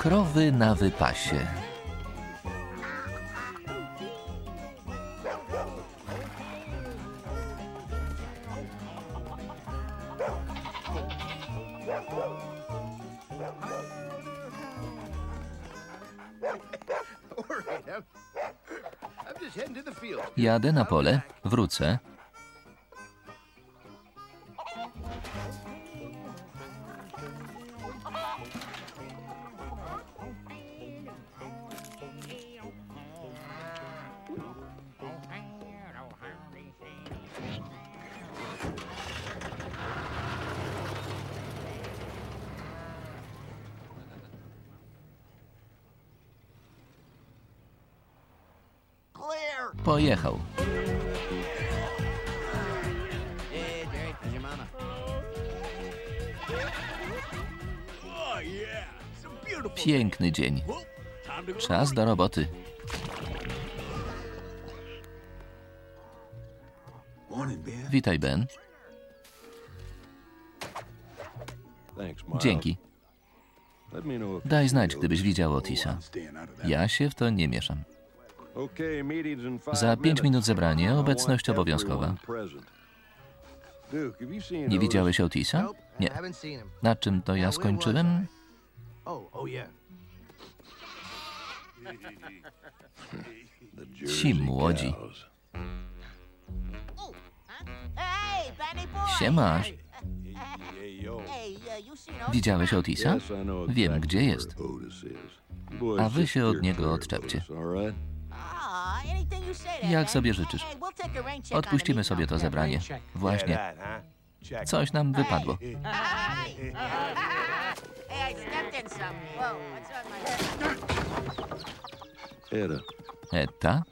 Krowy na wypasie. Jadę na pole, wrócę. Piękny dzień. Czas do roboty. Witaj, Ben. Dzięki. Daj znać, gdybyś widział Otisa. Ja się w to nie mieszam. Za pięć minut zebranie, obecność obowiązkowa. Nie widziałeś Otisa? Nie. Na czym to ja Now, where was skończyłem? You seen Otis? Widziałeś Otisa? Wiem, gdzie jest. A wy się od niego odczepcie. Ah, Jak sobie życzysz. Odpuścimy sobie to zebranie. Właśnie. Coś nam wypadło. Hey, hey, I stepped in some. Whoa, what's on my head? Etta?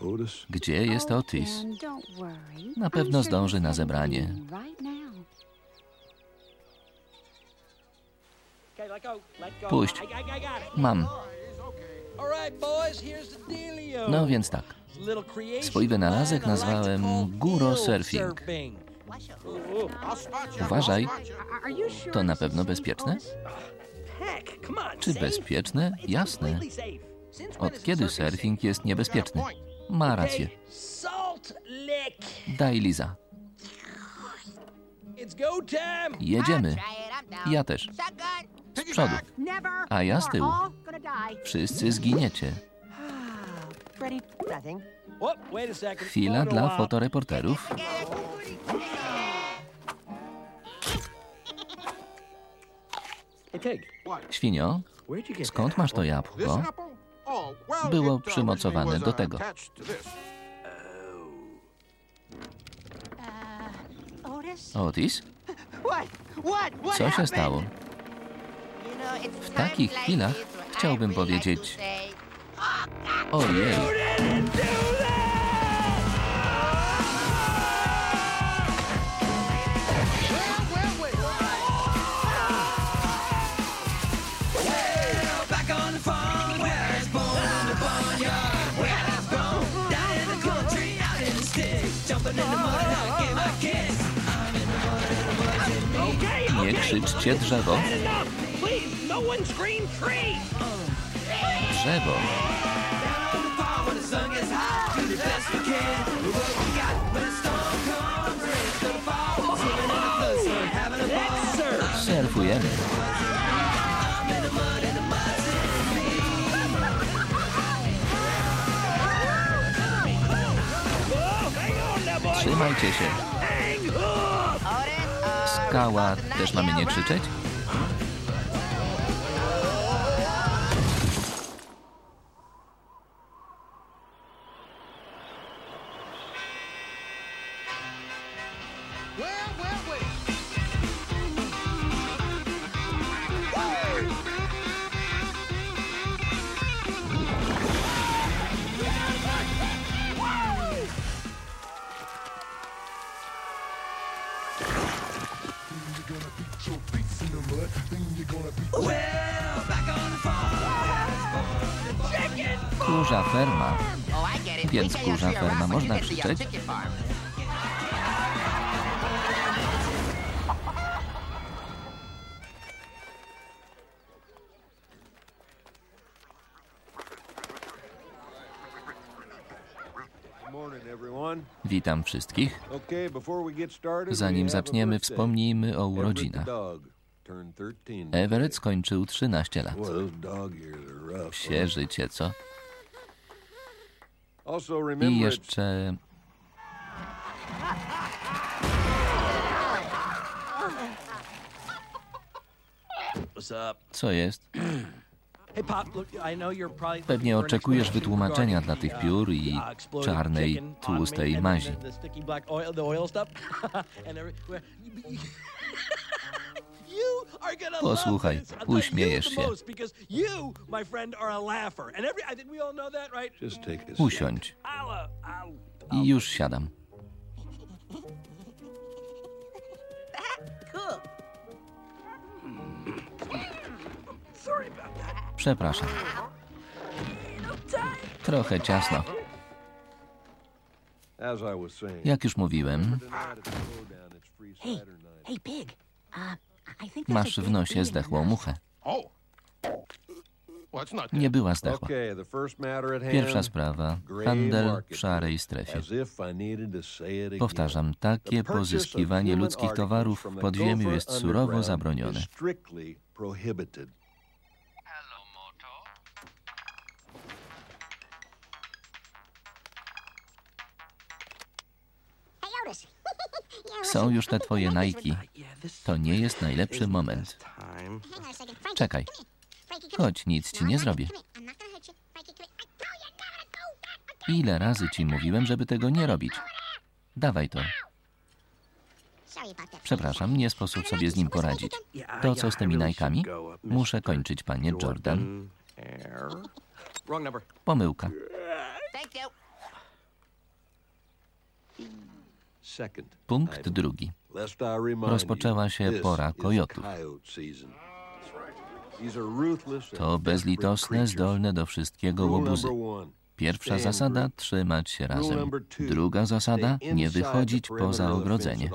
Otis, Gdzie jest Otis? Oh, worry. Na pewno zdąży na zebranie. Puść. Mam. No więc tak. Swój wynalazek nazwałem Guro Surfing. Uważaj, to na pewno bezpieczne? Otis? Czy bezpieczne? Jasne. Od kiedy surfing jest niebezpieczny? Ma rację. Daj Liza. Jedziemy. Ja też. Z przodu. A ja z tyłu. Wszyscy zginiecie. Nothing. Chwila dla fotoreporterów. Świnio, skąd masz to jabłko? Było przymocowane do tego. Otis? Co się stało? W takich chwilach chciałbym powiedzieć- Ojej, krzyczcie drzewo. Drzewo. Surfujemy. Trzymajcie się. Skała też mamy nie krzyczeć? Kurza ferma, można krzyczeć? Witam wszystkich. Zanim zaczniemy, wspomnijmy o urodzinach. Everett skończył 13 lat. Psie życie, co? I jeszcze co jest? Pewnie oczekujesz wytłumaczenia dla tych piór i uh, czarnej, tłustej mazi. Posłuchaj, uśmiejesz się. Usiądź. Uh, I już siadam. Przepraszam. Trochę ciasno. Jak już mówiłem, Hey, hey, pig. Uh, masz w nosie zdechłą muchę. Oh. Nie była zdechła. Pierwsza sprawa. Handel w szarej strefie. Powtarzam, takie pozyskiwanie ludzkich towarów w podziemiu jest surowo zabronione. Są już te twoje Nike. To nie jest najlepszy moment. Czekaj. Chodź, nic ci nie zrobię. Ile razy ci mówiłem, żeby tego nie robić? Dawaj to. Przepraszam, nie sposób sobie z nim poradzić. To co z tymi Nike'ami? Muszę kończyć, panie Jordan. Pomyłka. Punkt drugi. Rozpoczęła się pora kojotów. To bezlitosne, zdolne do wszystkiego łobuzy. Pierwsza zasada trzymać się razem. Druga zasada nie wychodzić poza ogrodzenie.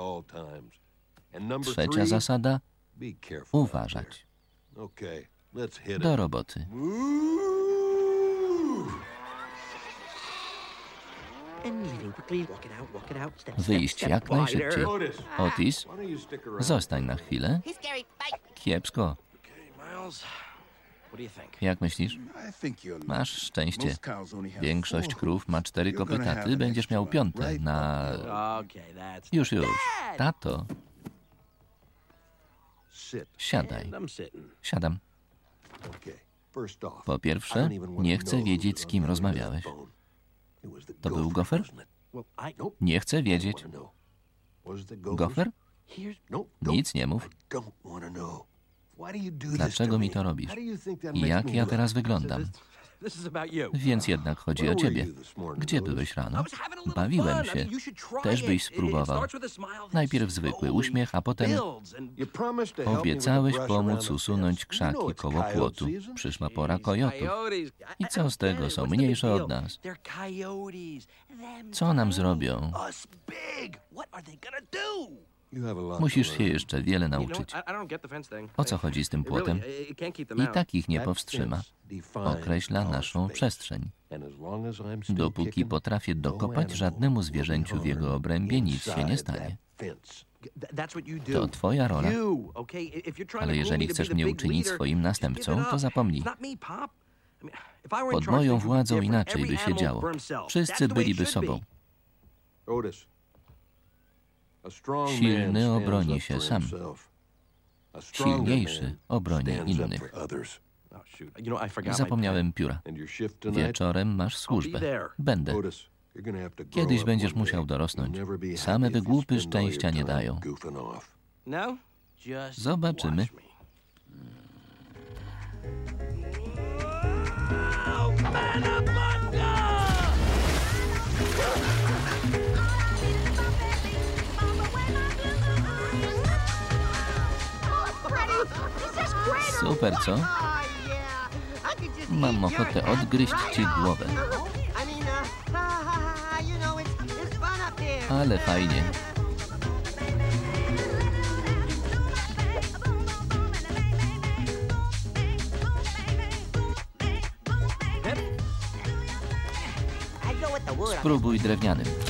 Trzecia zasada uważać. Do roboty. Wyjść jak najszybciej. Otis, zostań na chwilę. Kiepsko. Jak myślisz? Masz szczęście. Większość krów ma cztery You're gonna kopyta, have ty an będziesz miał piąte na... Już, już. Tato, siadaj. Siadam. Po pierwsze, nie chcę wiedzieć, z kim rozmawiałeś. To był gofer? Nie chcę wiedzieć. Gofer? Nic nie mów. Dlaczego mi to robisz? Jak ja teraz wyglądam? Więc jednak chodzi o ciebie. Gdzie byłeś rano? Bawiłem się. Też byś spróbował. Najpierw zwykły uśmiech, a potem obiecałeś pomóc usunąć krzaki koło płotu. Przyszła pora kojotów. I- co z tego, są mniejsze od nas. Co nam zrobią? Musisz się jeszcze wiele nauczyć. O co chodzi z tym płotem? I tak ich nie powstrzyma. Określa naszą przestrzeń. Dopóki potrafię no dokopać, żadnemu zwierzęciu w jego obrębie nic się nie stanie. To twoja rola. Ale jeżeli chcesz mnie uczynić swoim następcą, to zapomnij. Pod moją władzą inaczej by się działo. Wszyscy byliby sobą. Otis. A strong man Silny obroni się sam. Silniejszy man obroni innych. Oh, Zapomniałem pióra. Wieczorem masz służbę. Będę. Kiedyś będziesz musiał dorosnąć. Same wygłupy szczęścia nie dają. No? Zobaczymy. watch Super, co? Mam ochotę odgryźć ci głowę. I mean, uh, you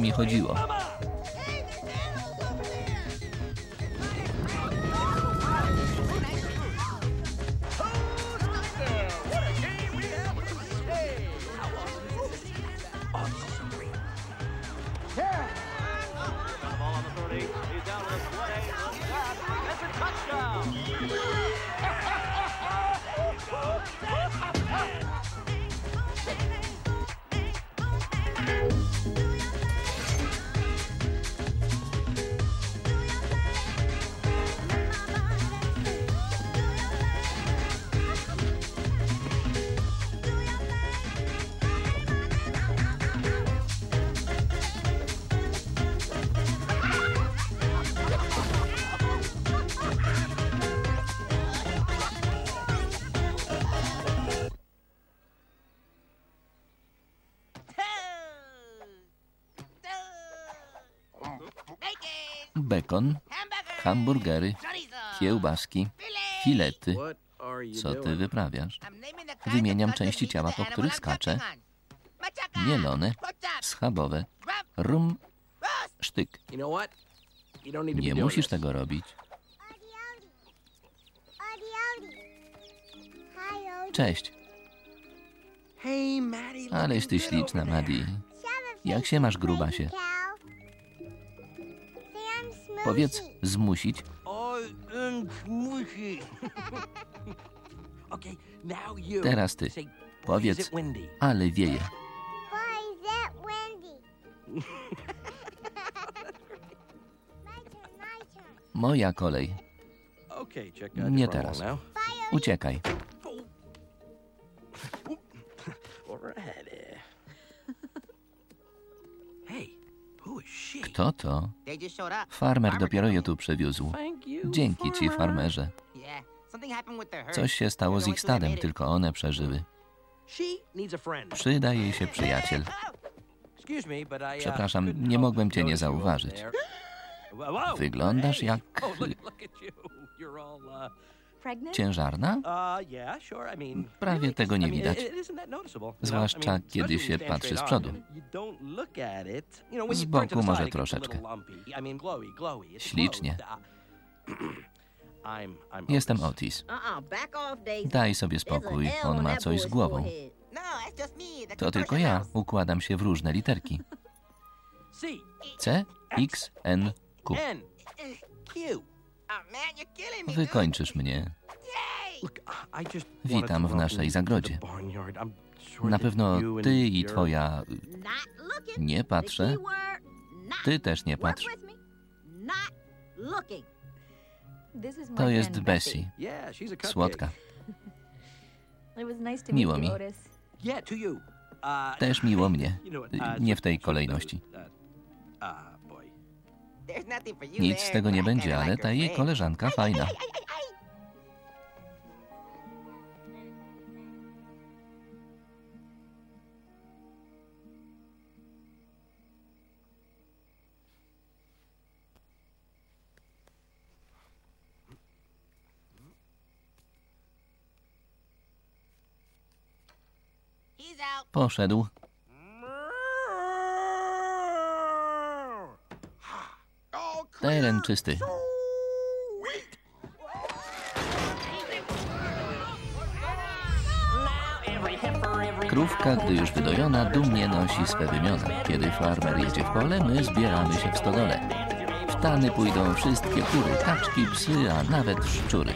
mi chodziło. Hamburgery, kiełbaski, filety. Co ty wyprawiasz? Wymieniam części ciała, po których skaczę. Mielone, schabowe, rum, sztyk. Nie musisz tego robić. Cześć, aleś ty śliczna. Maddie. Jak się masz, in grubasie? Powiedz zmusić. Oh. Teraz ty. Powiedz, ale wieje. Moja kolej. Nie teraz. Uciekaj. Kto to? Farmer dopiero je tu przywiózł. Dzięki ci, farmerze. Coś się stało z ich stadem, tylko one przeżyły. Przyda jej się przyjaciel. Przepraszam, nie mogłem cię nie zauważyć. Wyglądasz jak- Ciężarna? uh, Prawie tego nie widać. know? Zwłaszcza, kiedy się patrzy z przodu. Z boku może troszeczkę. Ślicznie. Jestem Otis. Daj sobie spokój, on ma coś z głową. No, To tylko ja układam się w różne literki. C, C, X, N, Q. Wykończysz mnie. Witam w naszej zagrodzie. Na pewno ty i twoja... Nie patrzę. Ty też nie patrz. To jest Bessie. Słodka. Miło mi. Uh, Też miło mnie. uh, Nie w tej so- kolejności. Nic z tego nie będzie, ale ta jej koleżanka fajna. Poszedł. Teren czysty. Krówka, gdy już wydojona, dumnie nosi swe wymiona. Kiedy farmer jedzie w pole, my zbieramy się w stodole. W tany pójdą wszystkie kury, kaczki, psy, a nawet szczury.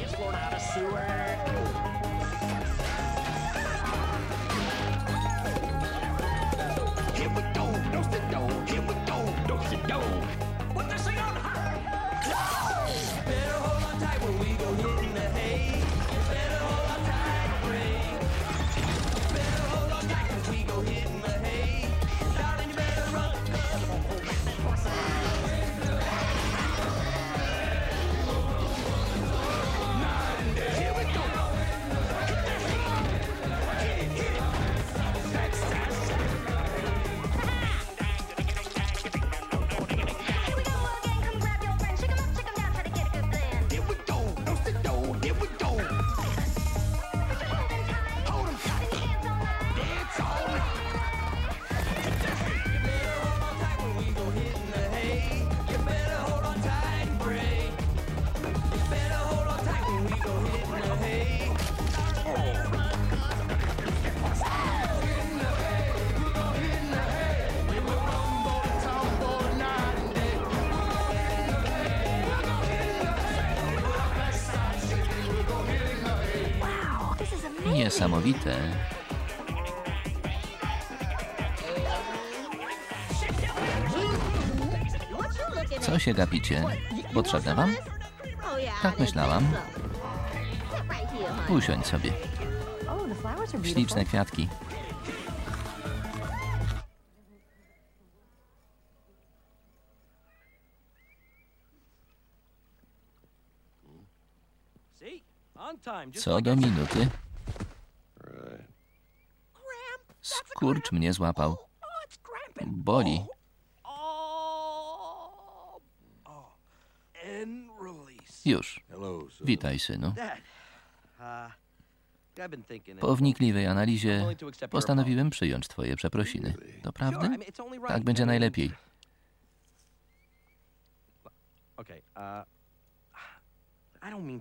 Gapicie? Potrzebne wam? Tak myślałam. Usiądź sobie. Śliczne kwiatki. Co do minuty. Skurcz mnie złapał. Boli. Oh. Oh. And release. Już. Witaj, synu. Uh. Po wnikliwej analizie postanowiłem przyjąć twoje przeprosiny. Only right. Tak będzie najlepiej. Uh,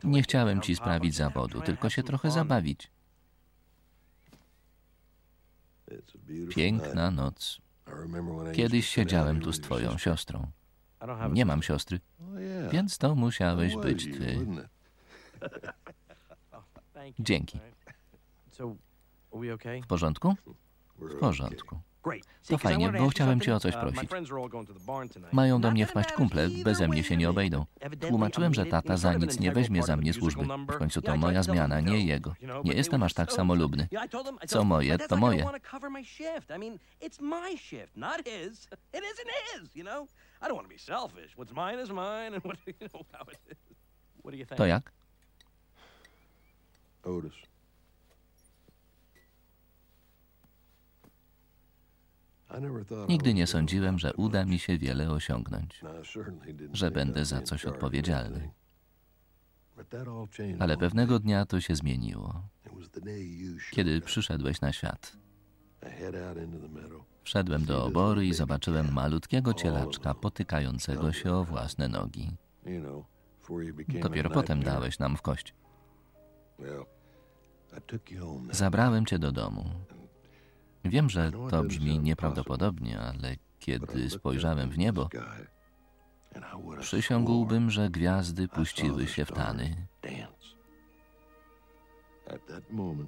to Nie chciałem ci sprawić zawodu, to tylko się trochę zabawić. Piękna noc. Kiedyś to siedziałem tu z twoją siostrą. Nie mam siostry, Oh, więc to musiałeś Was być ty. you. Dzięki. W porządku? W porządku. To fajnie, bo chciałem cię o coś prosić. Mają do mnie wpaść kumple, beze mnie się nie obejdą. Tłumaczyłem, że tata za nic nie weźmie za mnie służby. W końcu to moja zmiana, nie jego. Nie jestem aż tak samolubny. Co moje, to moje. To jak? Otis. I never thought I Nigdy was nie gonna sądziłem, że amount that uda much. mi się wiele osiągnąć. No, I certainly didn't że think będę I'd za be in coś charge of odpowiedzialny. everything. But that all changed Ale one pewnego dnia to się zmieniło. It you Kiedy przyszedłeś na świat. Wszedłem do oboru i zobaczyłem malutkiego cielaczka potykającego się o własne nogi. Dopiero potem dałeś nam w kość. Zabrałem cię do domu. Wiem, że to brzmi nieprawdopodobnie, ale kiedy spojrzałem w niebo, przysiągłbym, że gwiazdy puściły się w tany.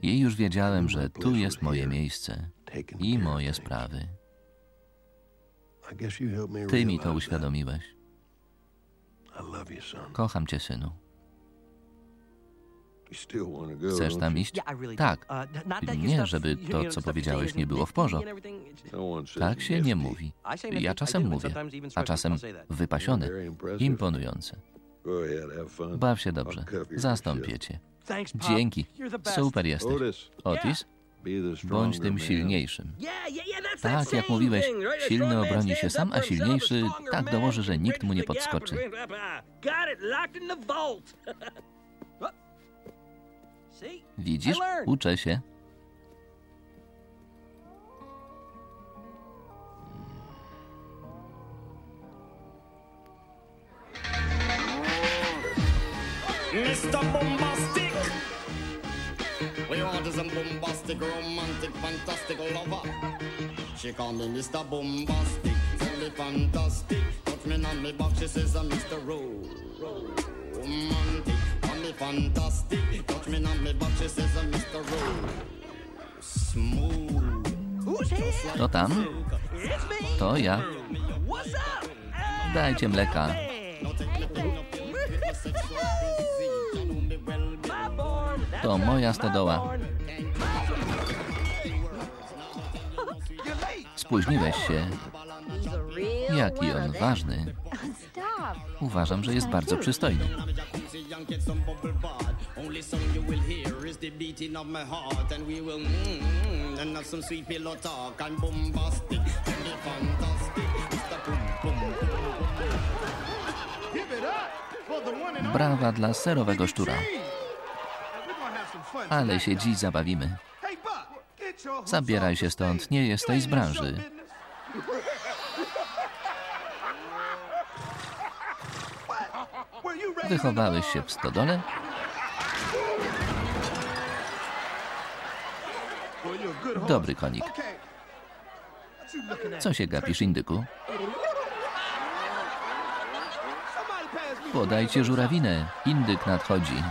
I już wiedziałem, że tu jest moje miejsce i moje sprawy. Ty mi to uświadomiłeś. Kocham cię, synu. Chcesz tam iść? Tak. Uh, Nie, żeby to, co powiedziałeś, nie było w porządku. Tak się nie mówi. Ja czasem mówię, a czasem impressive. imponujące. Baw się dobrze. Zastąpię cię. Dzięki. Super jesteś. Otis, bądź tym silniejszym. Tak, jak mówiłeś, silny obroni się sam, a silniejszy tak dołoży, że nikt mu nie podskoczy. See? Widzisz? Uczę się. Mr. Bombastic. We want a bombastic, romantic, fantastic lover. She call me Mr. Bombastic, me fantastic. Touch me on me back, she says I'm Mr. Ro- Romantic. Call me fantastic, touch me on me back, she says I'm Mr. Ro- Smooth. Who's here? To tam? It's me. To ja. Dajcie mleka. To moja stodoła. Spóźniłeś się. Jaki on ważny. Uważam, że jest bardzo przystojny. Brawa dla serowego szczura. Ale się dziś zabawimy. Zabieraj się stąd, nie jesteś z branży. Wychowałeś się w stodole? Dobry konik. Co się gapisz, indyku? Podajcie żurawinę. Indyk nadchodzi.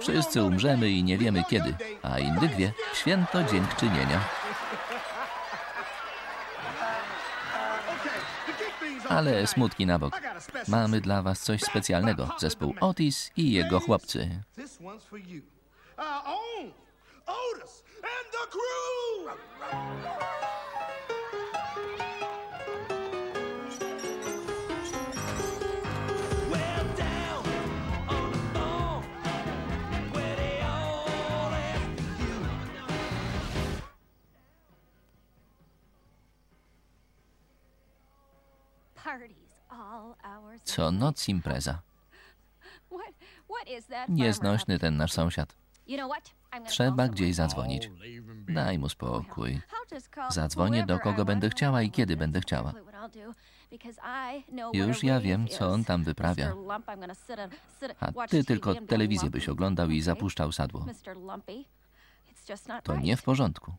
Wszyscy umrzemy i nie wiemy kiedy, a indyk wie, święto dziękczynienia. Ale smutki na bok. Mamy dla was coś specjalnego. Zespół Otis i jego chłopcy. Own Otis and the crew. Co noc impreza. Nieznośny ten nasz sąsiad. Trzeba gdzieś zadzwonić. Daj mu spokój. Zadzwonię do kogo będę chciała i kiedy będę chciała. Już ja wiem, co on tam wyprawia. A ty tylko telewizję byś oglądał i zapuszczał sadło. To nie w porządku.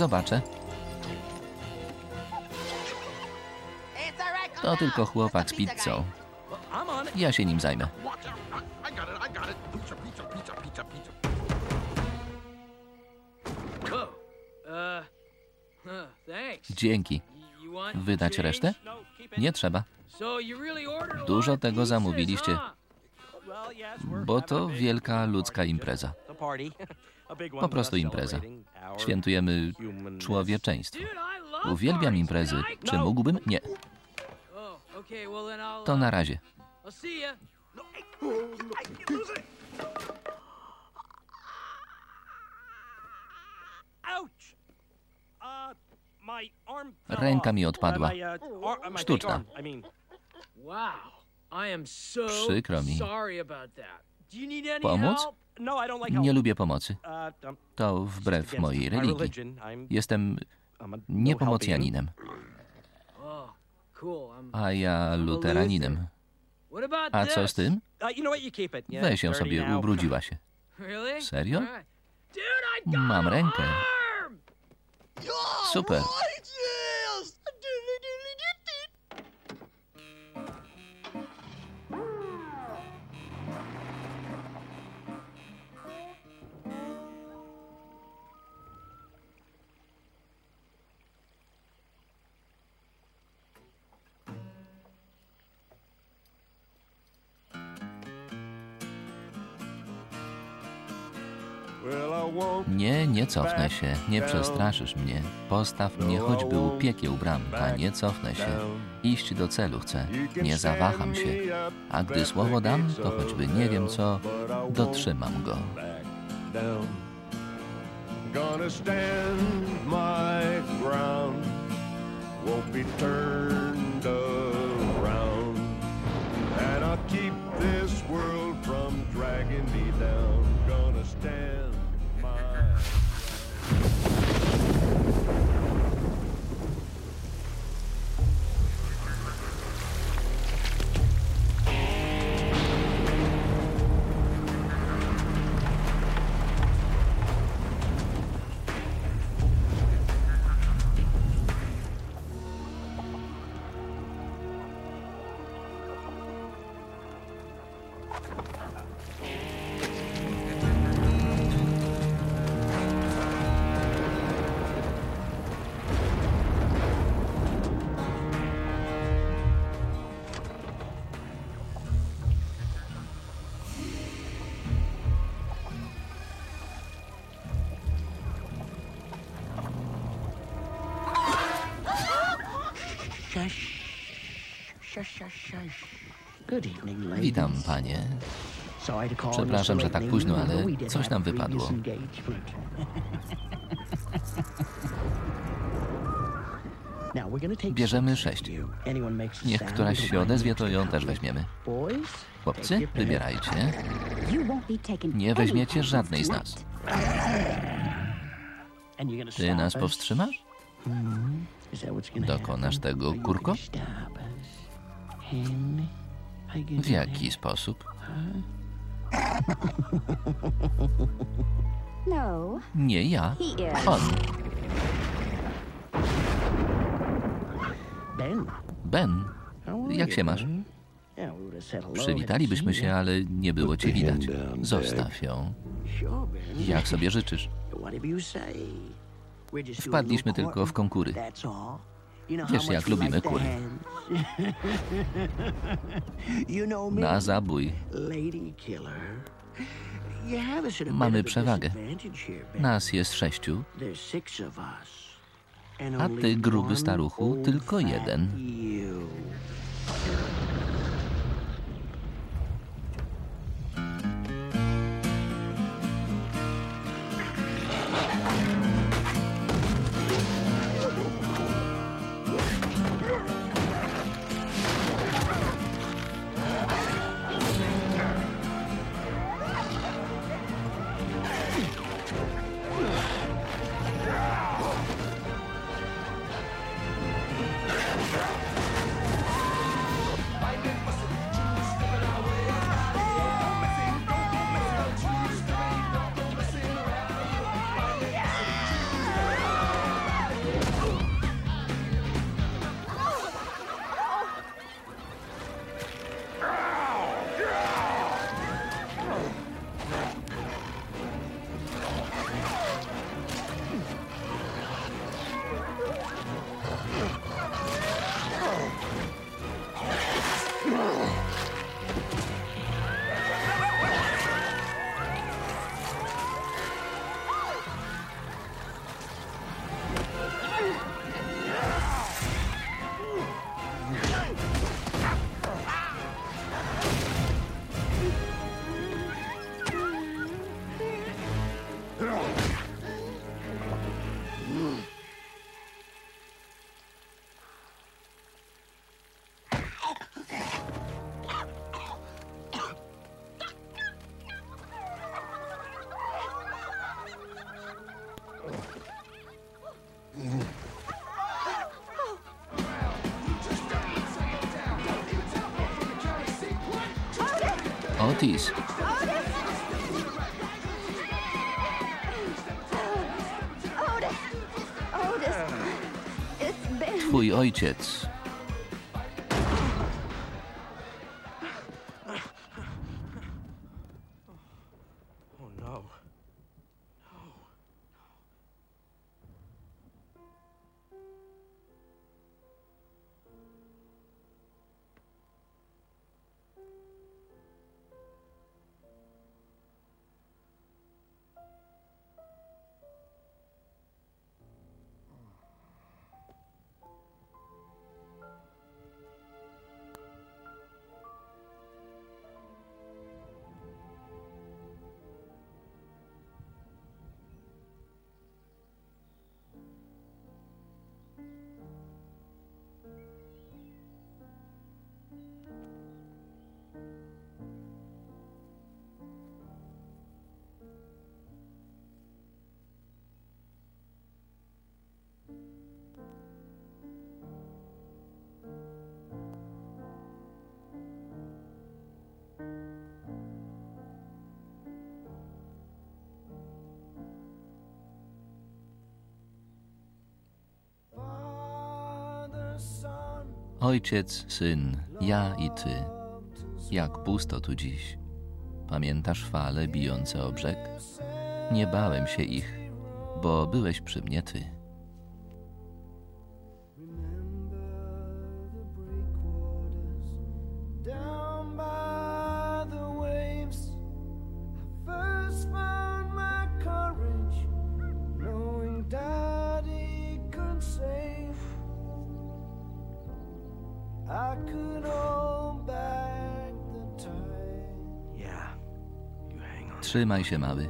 Zobaczę. To tylko chłopak z pizzą. Ja się nim zajmę. Dzięki. Wydać resztę? Nie trzeba, Dużo tego zamówiliście. bo to wielka ludzka impreza. Po prostu impreza. Świętujemy człowieczeństwo. Uwielbiam imprezy. Czy mógłbym? Nie. To na razie. Ręka mi odpadła. Sztuczna. Przykro mi. Pomóc? No. Nie lubię pomocy. Uh, um, To wbrew mojej religii. Jestem no niepomocjaninem, Oh, a ja luteraninem. A co z tym? Uh, Weź ją sobie, ubrudziła się. Serio? Mam rękę. Super. Nie, cofnę się, nie przestraszysz mnie. Postaw mnie choćby u piekieł bram, a nie cofnę się. Iść do celu chcę, nie zawaham się. A gdy słowo dam, to choćby nie wiem co, dotrzymam go. Gonna stand my ground, won't be turned around. Witam, panie. Przepraszam, że tak późno, but ale we did coś nam wypadło. Bierzemy sześć. Niech któraś się odezwie, to ją też weźmiemy. Chłopcy, wybierajcie. Nie weźmiecie żadnej z nas. Ty nas powstrzymasz? Dokonasz tego, kurko? W jaki sposób? No, Nie ja. On. Ben, Ben, jak się masz? Przywitalibyśmy się, ale nie było cię widać. Zostaw ją. Jak sobie życzysz. Wpadliśmy tylko w konkury. Wiesz, jak lubimy kury. Na zabój. Mamy przewagę. Nas jest sześciu, a ty, gruby staruchu, tylko jeden. Otis, Otis! Otis! It's Ben. twój ojciec. Ojciec, syn, ja i ty. Jak pusto tu dziś. Pamiętasz fale bijące o brzeg? Nie bałem się ich, bo byłeś przy mnie ty. Trzymaj się, mały.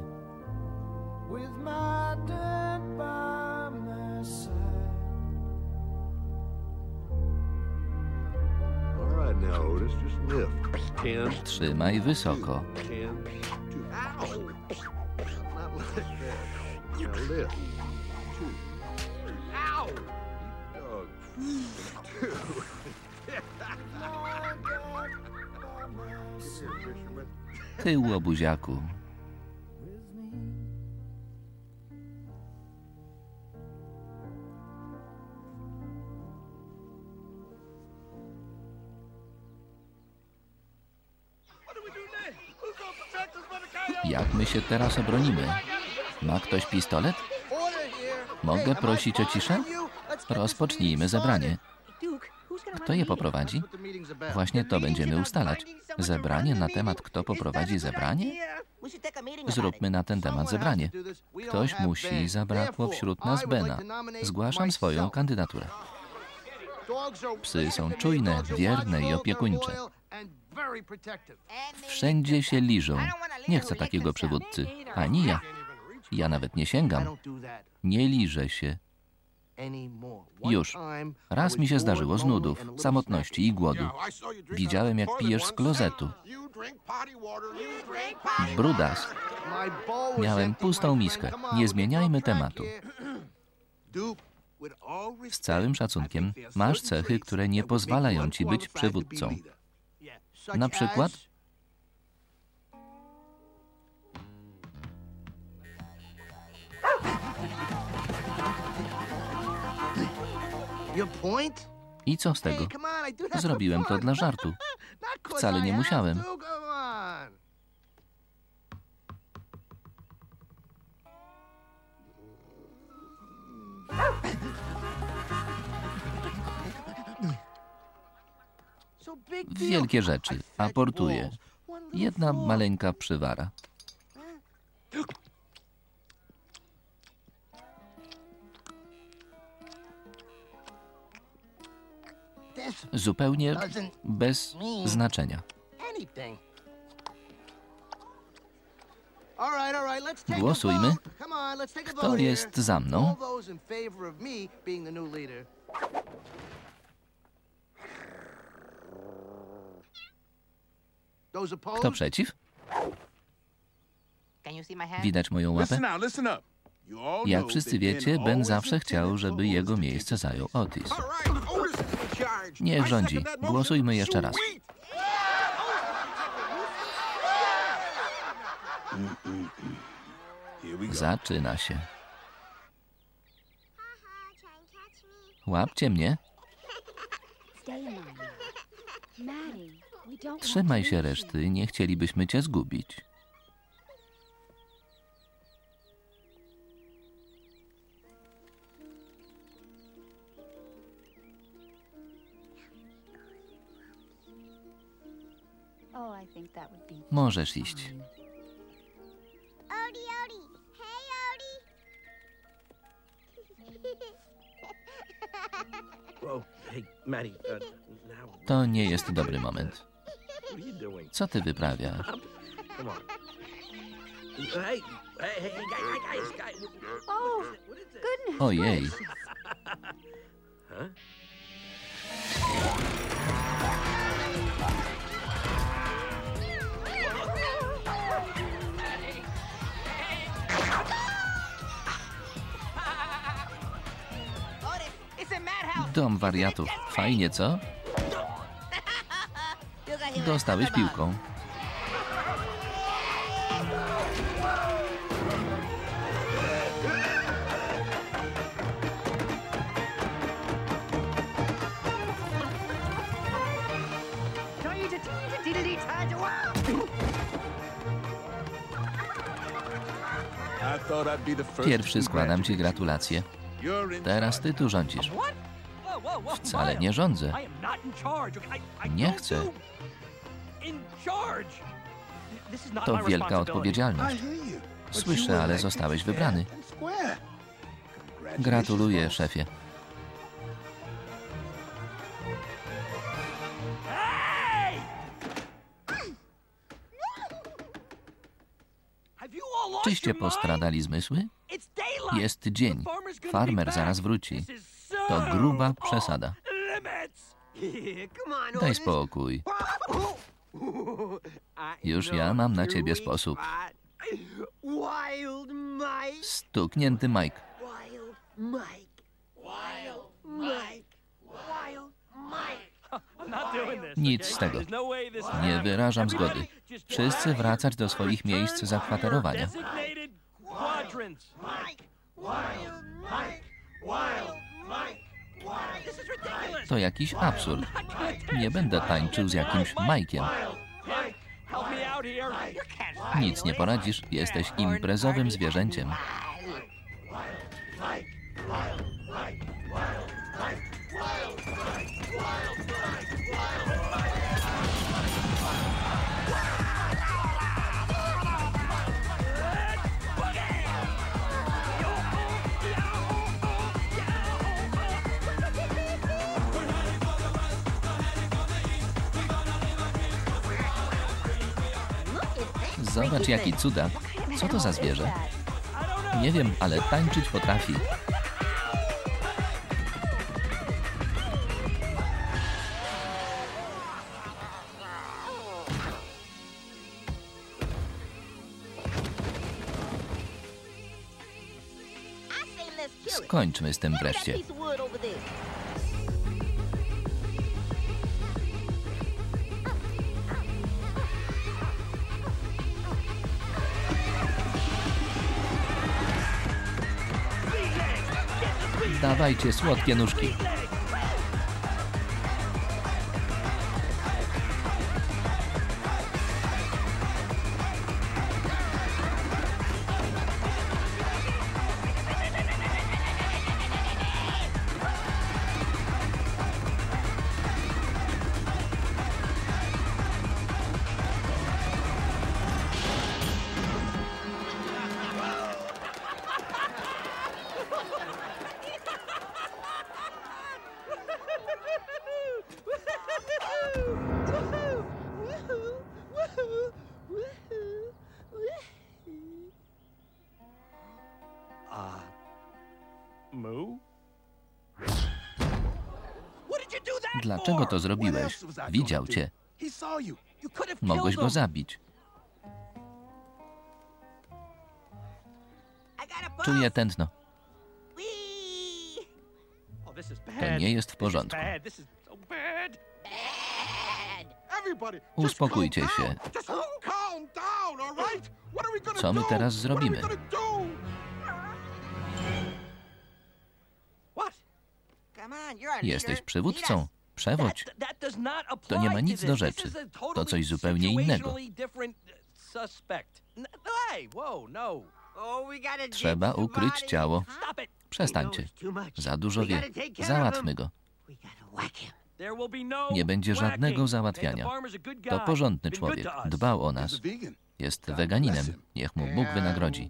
Trzymaj wysoko. Tył, obuziaku. Się teraz obronimy? Ma ktoś pistolet? Mogę prosić o ciszę? Rozpocznijmy zebranie. Kto je poprowadzi? Właśnie to będziemy ustalać. Zebranie na temat, kto poprowadzi zebranie? Zróbmy na ten temat zebranie. Ktoś musi, zabrakło wśród nas Bena. Zgłaszam swoją kandydaturę. Psy są czujne, wierne i opiekuńcze. Wszędzie się liżą. Nie chcę takiego przywódcy. Ani ja. Ja nawet nie sięgam. Nie liżę się. Już. Raz mi się zdarzyło z nudów, samotności i głodu. Widziałem, jak pijesz z klozetu. Brudas. Miałem pustą miskę. Nie zmieniajmy tematu. Z całym szacunkiem, masz cechy, które nie pozwalają ci być przywódcą. Na przykład I co z tego? Zrobiłem to dla żartu. Wcale nie musiałem. Wielkie rzeczy. Aportuję. Jedna maleńka przywara. Zupełnie bez znaczenia. Głosujmy. Kto jest za mną? Kto przeciw? Widać moją łapę? Jak wszyscy wiecie, Ben zawsze chciał, żeby jego miejsce zajął Otis. Niech rządzi. Głosujmy jeszcze raz. Zaczyna się. Łapcie mnie. Trzymaj się reszty, nie chcielibyśmy cię zgubić. Możesz iść. Odie, Odie. Odie. Uh, To nie jest dobry moment. Co ty wyprawiasz? Come Dom wariatów. Fajnie, co? Dostałeś piłką. Pierwszy składam ci gratulacje. Teraz ty tu rządzisz. Wcale nie rządzę. Nie chcę. To wielka odpowiedzialność. Słyszę, ale zostałeś wybrany. Gratuluję, szefie. Czyście postradali zmysły? Jest dzień. Farmer zaraz wróci. To gruba przesada. Daj spokój. Już ja mam na ciebie sposób. Stuknięty Mike. Nic z tego. Nie wyrażam zgody. Wszyscy wracać do swoich miejsc zakwaterowania. To jakiś absurd. Nie będę tańczył z jakimś Majkiem. Nic nie poradzisz, jesteś imprezowym zwierzęciem. Jaki cudak. Co to za zwierzę? Nie wiem, ale tańczyć potrafi. I. Skończmy z tym wreszcie. Dawajcie słodkie nóżki. Widział cię. Mogłeś go zabić. Czuję tętno. Oh. To nie jest w porządku. Uspokójcie się. Co my teraz zrobimy? Jesteś przywódcą. Przewodź. To nie ma nic do rzeczy. To coś zupełnie innego. uh, no. Oh, Trzeba ukryć ciało. Przestańcie. Za dużo wie. Załatwmy go. No Nie będzie żadnego załatwiania. To porządny człowiek. Dbał o nas. Jest weganinem. Niech mu Bóg wynagrodzi.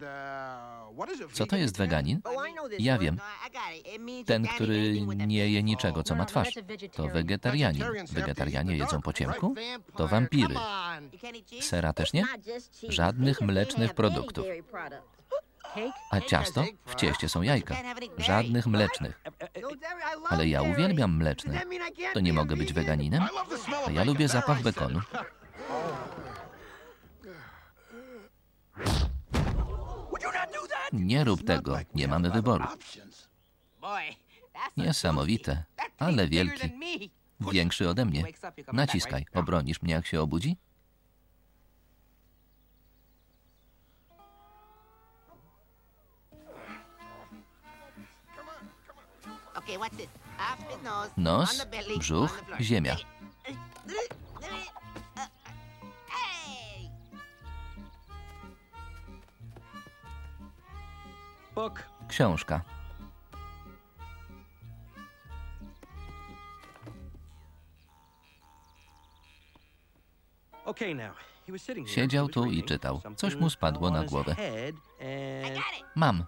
Co to jest weganin? Oh, Ja wiem. No, Ten, który nie je niczego, co ma twarz. To wegetarianin. Wegetarianie jedzą po ciemku? To wampiry. Sera też nie? Żadnych mlecznych produktów. A ciasto? W cieście są jajka. Żadnych mlecznych. No dairy, I love Ale ja uwielbiam mleczne. To nie mogę być weganinem? A ja lubię zapach bekonu. it. Would you not do that? Nie rób tego. Nie mamy wyboru. Niesamowite. Ale wielki. Większy ode mnie. Naciskaj. Obronisz mnie, jak się obudzi? Nos, brzuch, ziemia. Książka. Siedział tu i czytał. Coś mu spadło na głowę. Mam.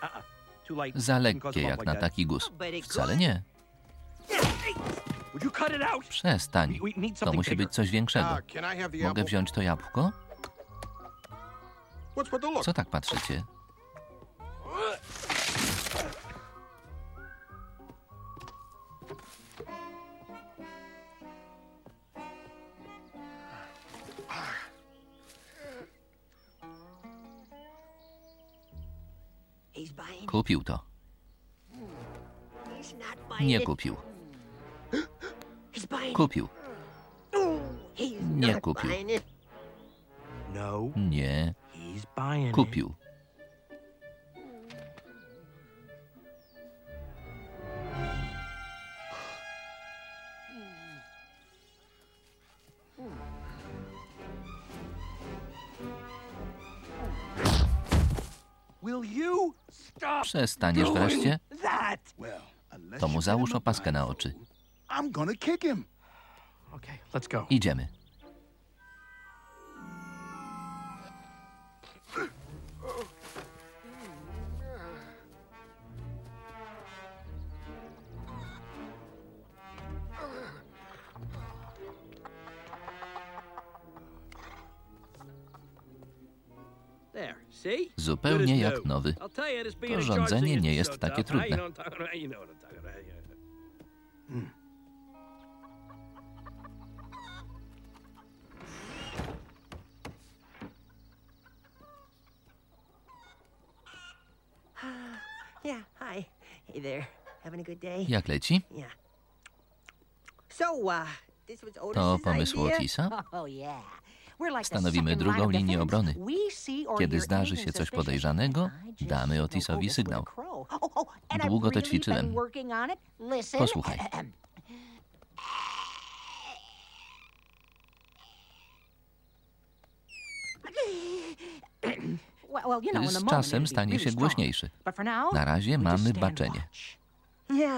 Uh-uh. Za lekkie jak na taki guz. Wcale nie. Przestań. To musi być coś większego. Uh, can I have co tak patrzycie? Kupił to. Nie kupił. Kupił. Nie kupił. Nie. Kupił. Przestaniesz wreszcie? To mu załóż opaskę na oczy. Idziemy. Zupełnie jak nowy. Porządzenie nie jest takie trudne. Jak leci? To pomysł Otisa? Stanowimy drugą linię obrony. Kiedy zdarzy się coś podejrzanego, damy Otisowi sygnał. Długo to ćwiczyłem. Posłuchaj. Z czasem stanie się głośniejszy. Na razie mamy baczenie.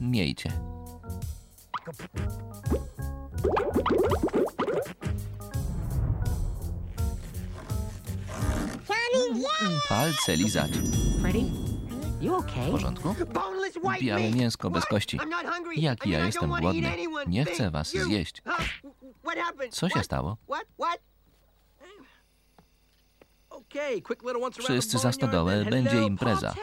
Miejcie. Palce lizać. W porządku? Białe mięsko bez kości. Jak ja jestem głodny. Nie chcę was zjeść. Co się stało? Wszyscy za stodołę, będzie impreza.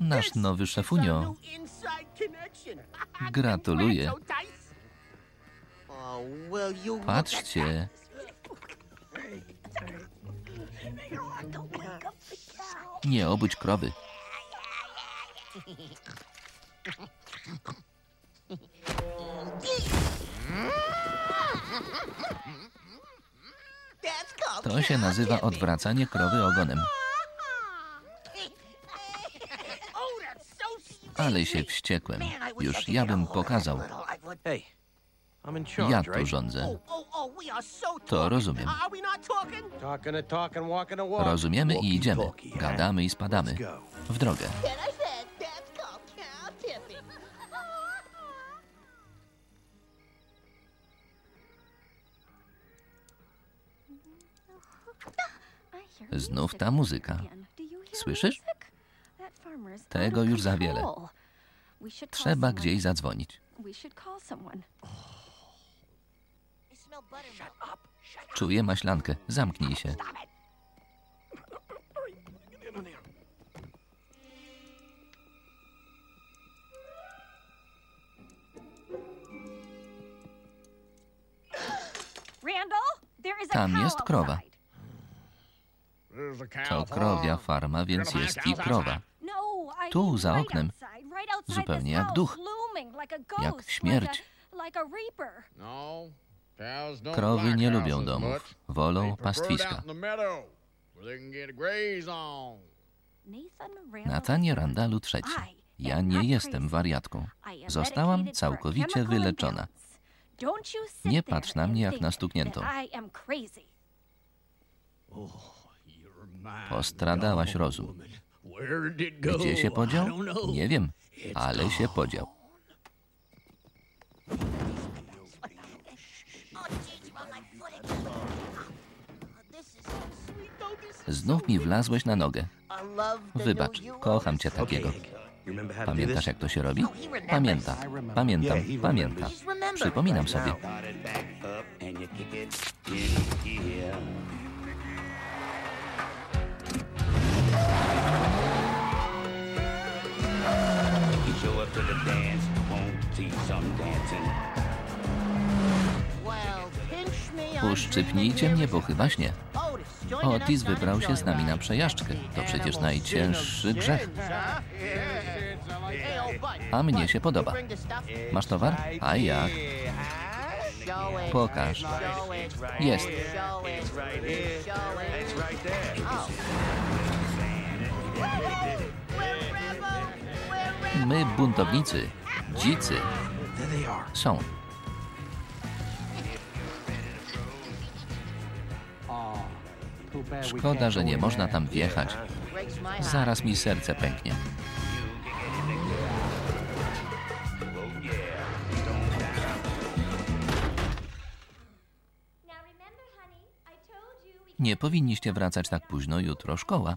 Nasz nowy szefunio. Gratuluję. Patrzcie. Nie obudź krowy. To się nazywa odwracanie krowy ogonem. ale się wściekłem. Już ja bym pokazał. Ja to rządzę. To rozumiem. Rozumiemy i idziemy. Gadamy i spadamy. W drogę. Znów ta muzyka. Słyszysz? Tego już za wiele. Trzeba gdzieś zadzwonić. Czuję maślankę. Zamknij się. Tam jest krowa. To krowia farma, więc jest i krowa tu za oknem, zupełnie jak duch, jak śmierć. Krowy nie lubią domów, wolą pastwiska. Natanie Randalu III. Ja nie jestem wariatką. Zostałam całkowicie wyleczona. Nie patrz na mnie jak na stukniętą. Postradałaś rozum. Gdzie się podział? Nie wiem, ale się podział. Znów mi wlazłeś na nogę. Wybacz, kocham cię takiego. Pamiętasz, jak to się robi? Pamięta, pamiętam, pamięta. Przypominam sobie. to dance. Won't see some dancing. Uszczypnijcie mnie, bo chyba śnie. Otis wybrał się z nami na przejażdżkę. To przecież najcięższy grzech. A mnie się podoba. Masz towar? A jak? Pokaż. Jest. My buntownicy, dzicy, są. Szkoda, że nie można tam wjechać. Zaraz mi serce pęknie. Nie powinniście wracać tak późno, jutro szkoła.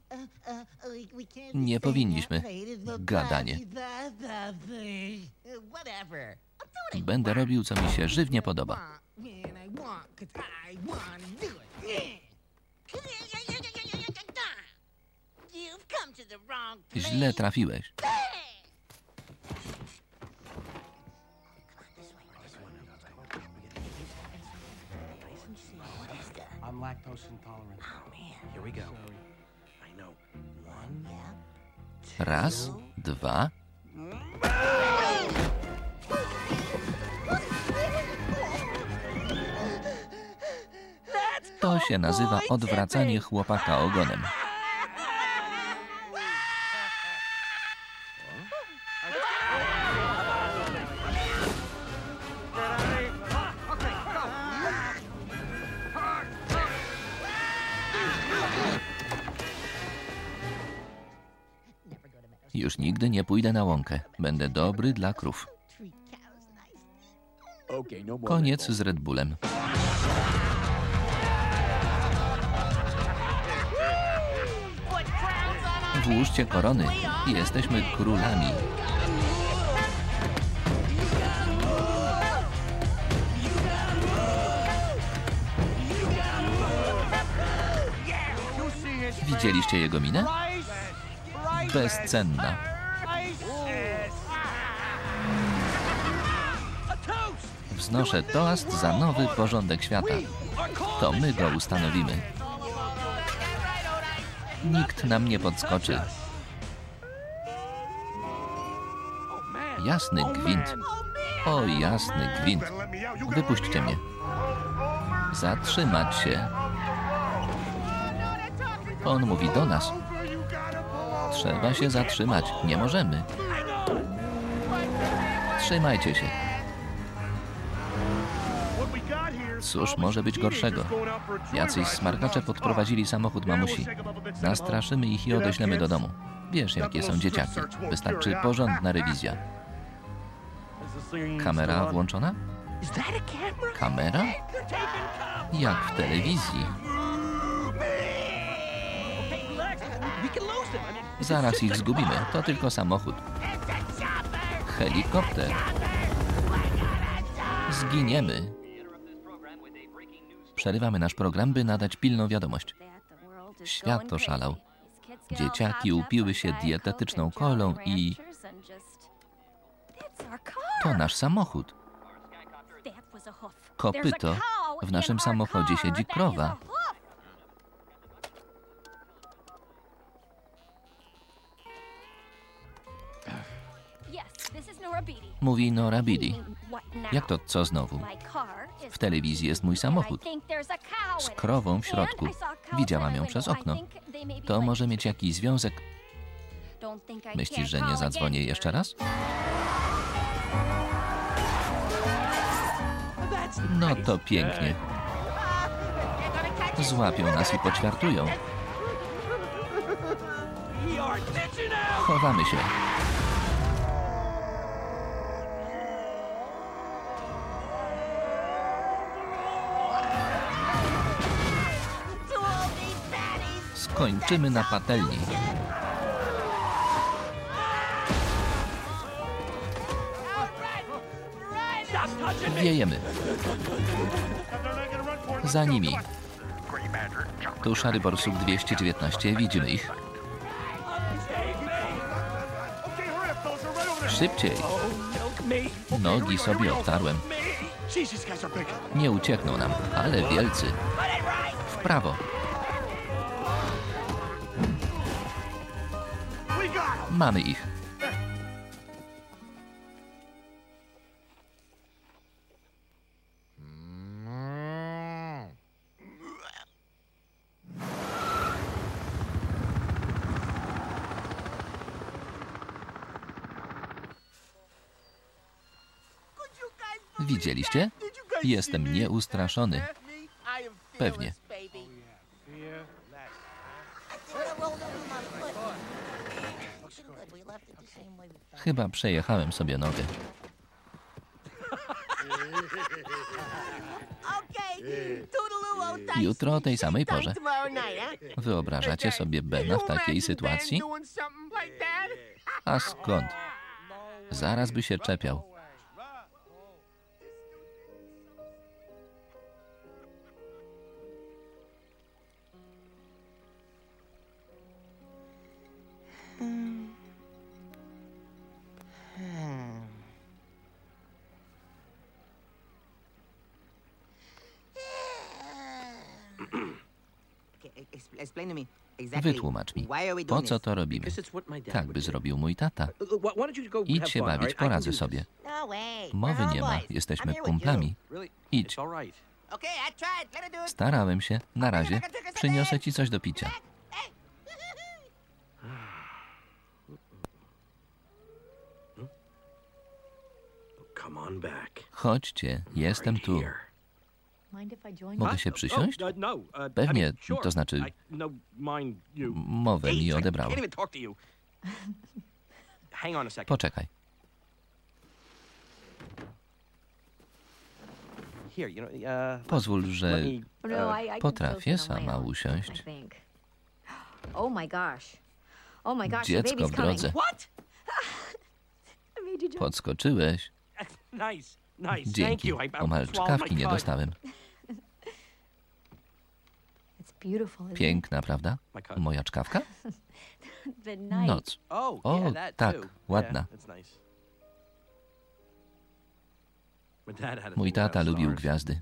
Nie powinniśmy. Gadanie. Będę robił, co mi się żywnie podoba. Man, I lactose intolerant. Oh man. Here we go. I know. One. Raz, dwa. To się nazywa odwracanie chłopaka ogonem. Nigdy nie pójdę na łąkę. Będę dobry dla krów. No. Koniec z Red Bullem. Włóżcie korony. Jesteśmy królami. Widzieliście jego minę? Bezcenna. Wznoszę toast za nowy porządek świata. To my go ustanowimy. Nikt nam nie podskoczy. Jasny gwint. O, jasny gwint. Wypuśćcie mnie. Zatrzymać się. On mówi do nas. Trzeba się zatrzymać. Nie możemy. Trzymajcie się. Cóż może być gorszego? Jacyś smarkacze podprowadzili samochód mamusi. Nastraszymy ich i odeślemy do domu. Wiesz, jakie są dzieciaki. Wystarczy porządna rewizja. Kamera włączona? Kamera? Jak w telewizji. Zaraz ich zgubimy. To tylko samochód. Helikopter. Zginiemy. Przerywamy nasz program, by nadać pilną wiadomość. Świat oszalał. Dzieciaki upiły się dietetyczną kolą i... To nasz samochód. Kopyto. W naszym samochodzie siedzi krowa. Mówi Nora Bidi. Jak to co znowu? W telewizji jest mój samochód. Z krową w środku. Widziałam ją przez okno. To może mieć jakiś związek. Myślisz, że nie zadzwonię jeszcze raz? No to pięknie. Złapią nas i poćwiartują. Chowamy się. Skończymy na patelni. Wiejemy. Za nimi. Tu szary borsuk 219, widzimy ich. Szybciej. Nogi sobie obtarłem. Nie uciekną nam, ale wielcy. W prawo. Mamy ich. Widzieliście? Jestem nieustraszony. Pewnie. Chyba przejechałem sobie nogę. Jutro o tej samej porze. Wyobrażacie sobie Bena w takiej sytuacji? A skąd? Zaraz by się czepiał. Wytłumacz mi, po co to robimy? Tak by zrobił mój tata. Idź się bawić, poradzę sobie. Mowy nie ma, jesteśmy kumplami. Idź. Starałem się. Na razie. Przyniosę ci coś do picia. Come on back. Chodźcie, jestem tu. Mogę się przysiąść? No, Pewnie, to znaczy I, no, mind you. mowę mi Jeez, I odebrało. can't even talk to you. Hang on a second. Poczekaj. Here, you know, uh, Pozwól, że let me, No, uh, I, I can potrafię sama usiąść. Oh my gosh. Oh my gosh, the Dziecko baby's w coming. drodze. What? I made you jump. Podskoczyłeś. Dzięki. Omal czkawki nie dostałem. Piękna, prawda? Moja czkawka? Noc. Oh, O, tak, ładna. Mój tata lubił gwiazdy.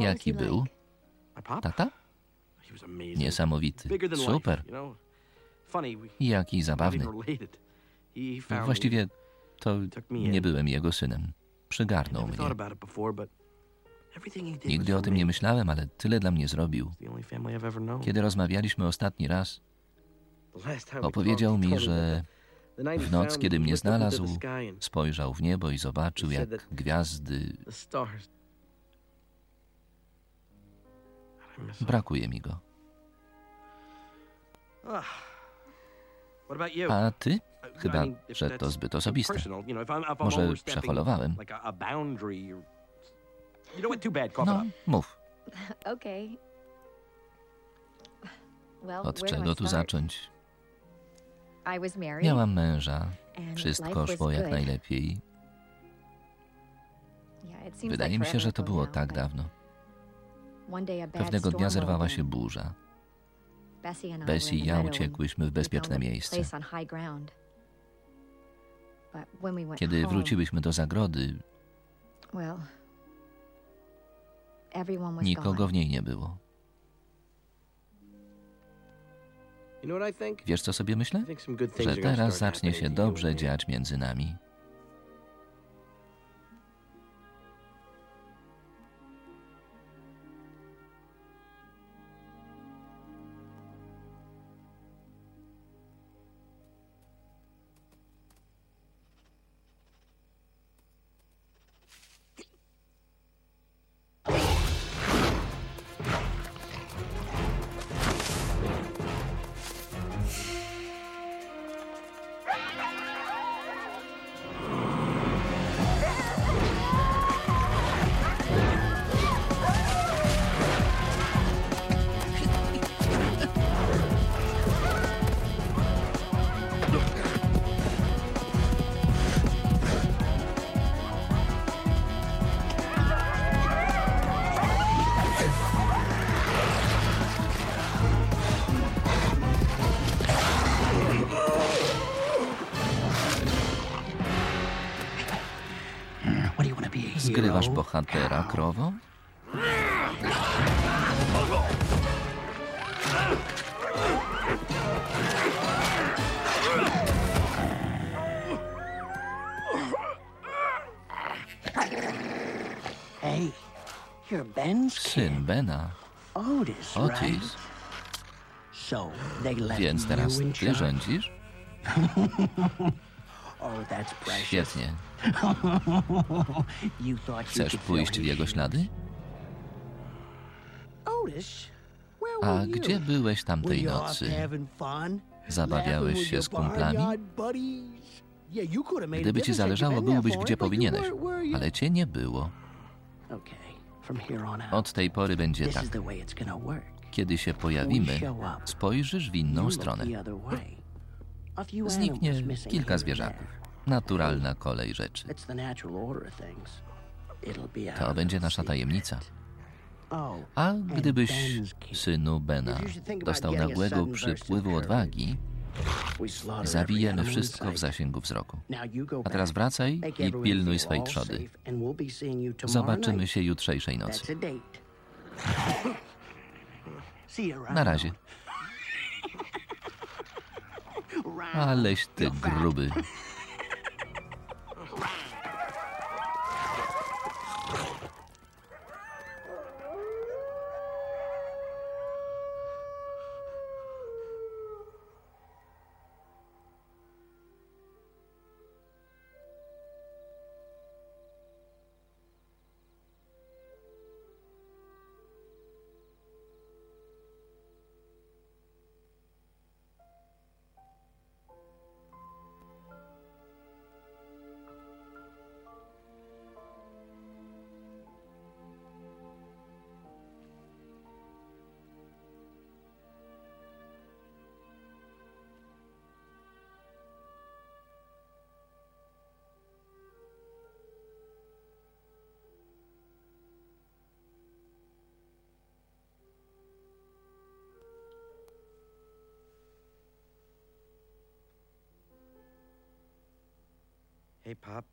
Jaki był? Tata? Niesamowity. Super. Jaki zabawny. Właściwie to in. nie byłem jego synem. Przygarnął mnie. Nigdy o tym nie myślałem, ale tyle dla mnie zrobił. Kiedy rozmawialiśmy ostatni raz, opowiedział mi, że w noc, kiedy mnie znalazł, spojrzał w niebo i zobaczył, jak gwiazdy. Brakuje mi go. Ah. A ty? Chyba, że to zbyt osobiste. Może przeholowałem? No, mów. Od czego tu zacząć? Miałam męża. Wszystko szło jak najlepiej. Wydaje mi się, że to było tak dawno. Pewnego dnia zerwała się burza. Bessie I ja uciekłyśmy w bezpieczne miejsce. Kiedy wróciłyśmy do zagrody, well, everyone was nikogo gone. w niej nie było. Wiesz, co sobie myślę? Że teraz zacznie się dobrze dziać między nami. Bohatera, krowo? Hey, you're Ben's kid. Syn Bena, Otis, Więc teraz ty rządzisz? Świetnie. Chcesz pójść w jego ślady? A gdzie byłeś tamtej nocy? Zabawiałeś się z kumplami? Gdyby ci zależało, byłbyś gdzie powinieneś. Ale cię nie było. Od tej pory będzie tak. Kiedy się pojawimy, spojrzysz w inną stronę. Zniknie kilka zwierzaków. Naturalna kolej rzeczy. To będzie nasza tajemnica. Oh, A gdybyś, synu Bena, dostał nagłego przypływu odwagi, zabijemy wszystko w zasięgu wzroku. A teraz wracaj i pilnuj swej trzody. Zobaczymy się jutrzejszej nocy. Na razie. Aleś ty gruby.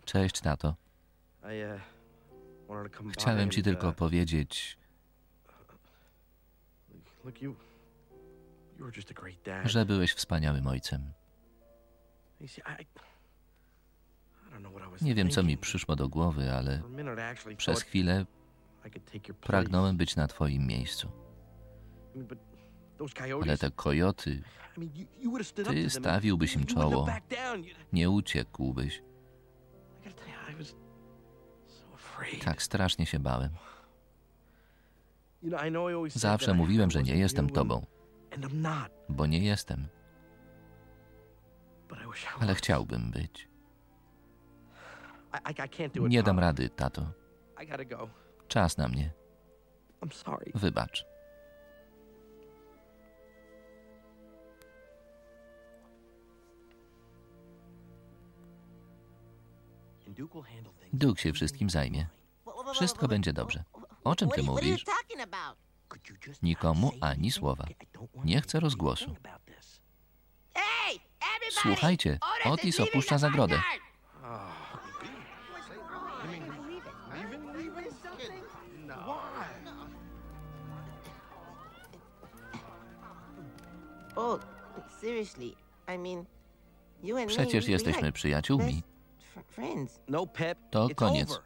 Cześć, tato. Uh, Chciałem ci tylko uh, powiedzieć, że byłeś wspaniałym ojcem. Nie wiem, co mi przyszło do głowy, ale przez chwilę pragnąłem być na twoim miejscu. Ale te kojoty, ty stawiłbyś im czoło. Nie uciekłbyś. Tak strasznie się bałem. Zawsze mówiłem, że nie jestem tobą, bo nie jestem, ale chciałbym być. Nie dam rady, tato. Czas na mnie. Wybacz. Duke się wszystkim zajmie. Wszystko będzie dobrze. O czym ty mówisz? Nikomu ani słowa. Nie chcę rozgłosu. Słuchajcie, Otis opuszcza zagrodę. Oh, Przecież jesteśmy przyjaciółmi. No, Pep. To it's koniec. over.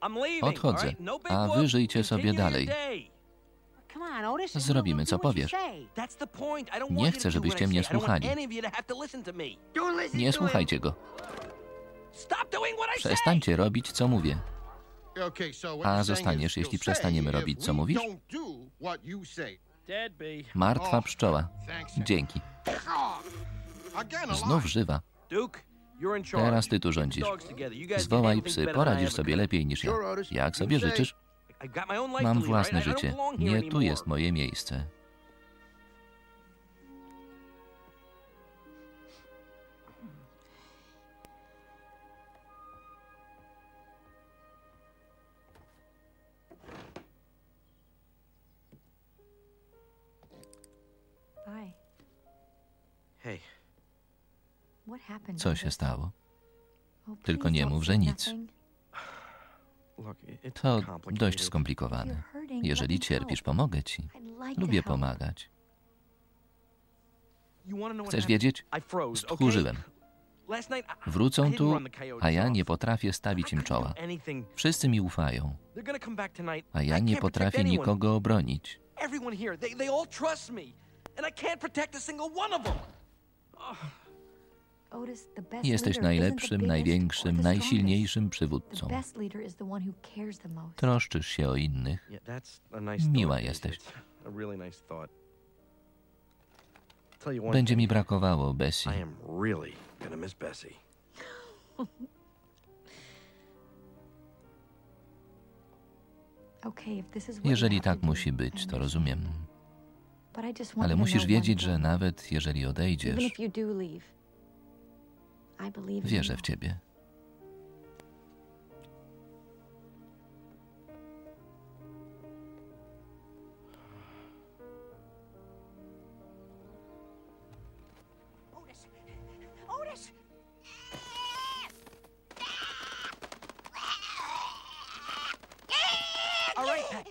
I'm leaving, Odchodzę? No a wy żyjcie sobie dalej. Zrobimy, co powiesz. Nie chcę, żebyście what I mnie słuchali. Nie słuchajcie go. Stop doing what I say. Przestańcie robić, co mówię. A zostaniesz, jeśli przestaniemy say robić, co mówisz? Martwa pszczoła. Dzięki. Znów żywa. Teraz ty tu rządzisz. Zwołaj psy, poradzisz sobie lepiej niż ja. Jak sobie życzysz? Mam własne życie. Nie tu jest moje miejsce. Co się stało? Oh, Tylko nie mów, że nic. To dość skomplikowane. Jeżeli cierpisz, pomogę ci. Lubię pomagać. Chcesz wiedzieć? Stchórzyłem. Wrócą tu, a ja nie potrafię stawić im czoła. Wszyscy mi ufają, a ja nie potrafię nikogo obronić. Everyone here, they, they all trust me. And I can't protect a single one of them. Jesteś najlepszym, największym, najsilniejszym przywódcą. Troszczysz się o innych. Miła jesteś. Będzie mi brakowało Bessie. Jeżeli tak musi być, to rozumiem. Ale musisz wiedzieć, że nawet jeżeli odejdziesz, wierzę w ciebie.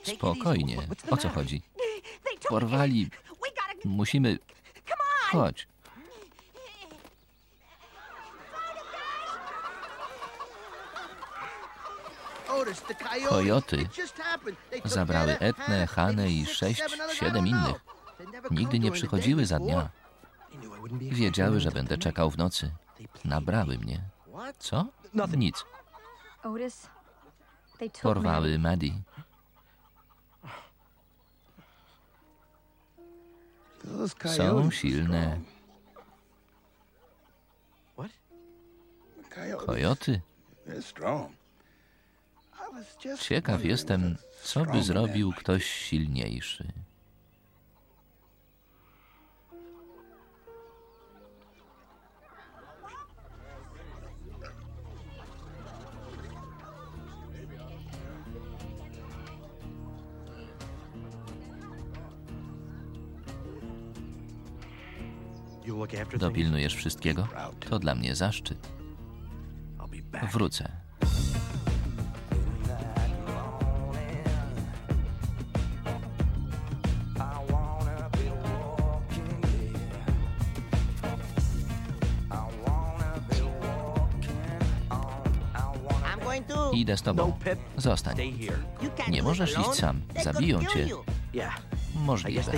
Spokojnie. O co chodzi? Porwali. Musimy. Chodź. Otis, the coyotes. Kojoty zabrały Etnę, Hanę i sześć, siedem innych. Nigdy nie przychodziły za dnia. Wiedziały, że będę czekał w nocy. Nabrały mnie. Co? Nic. Porwały Maddie. Są silne. Kojoty. they're strong. I was just Ciekaw jestem, co by zrobił ktoś silniejszy. Dopilnujesz wszystkiego? To dla mnie zaszczyt. Wrócę. Idę z tobą. Zostań. Nie możesz iść sam. Zabiją cię. Możliwe.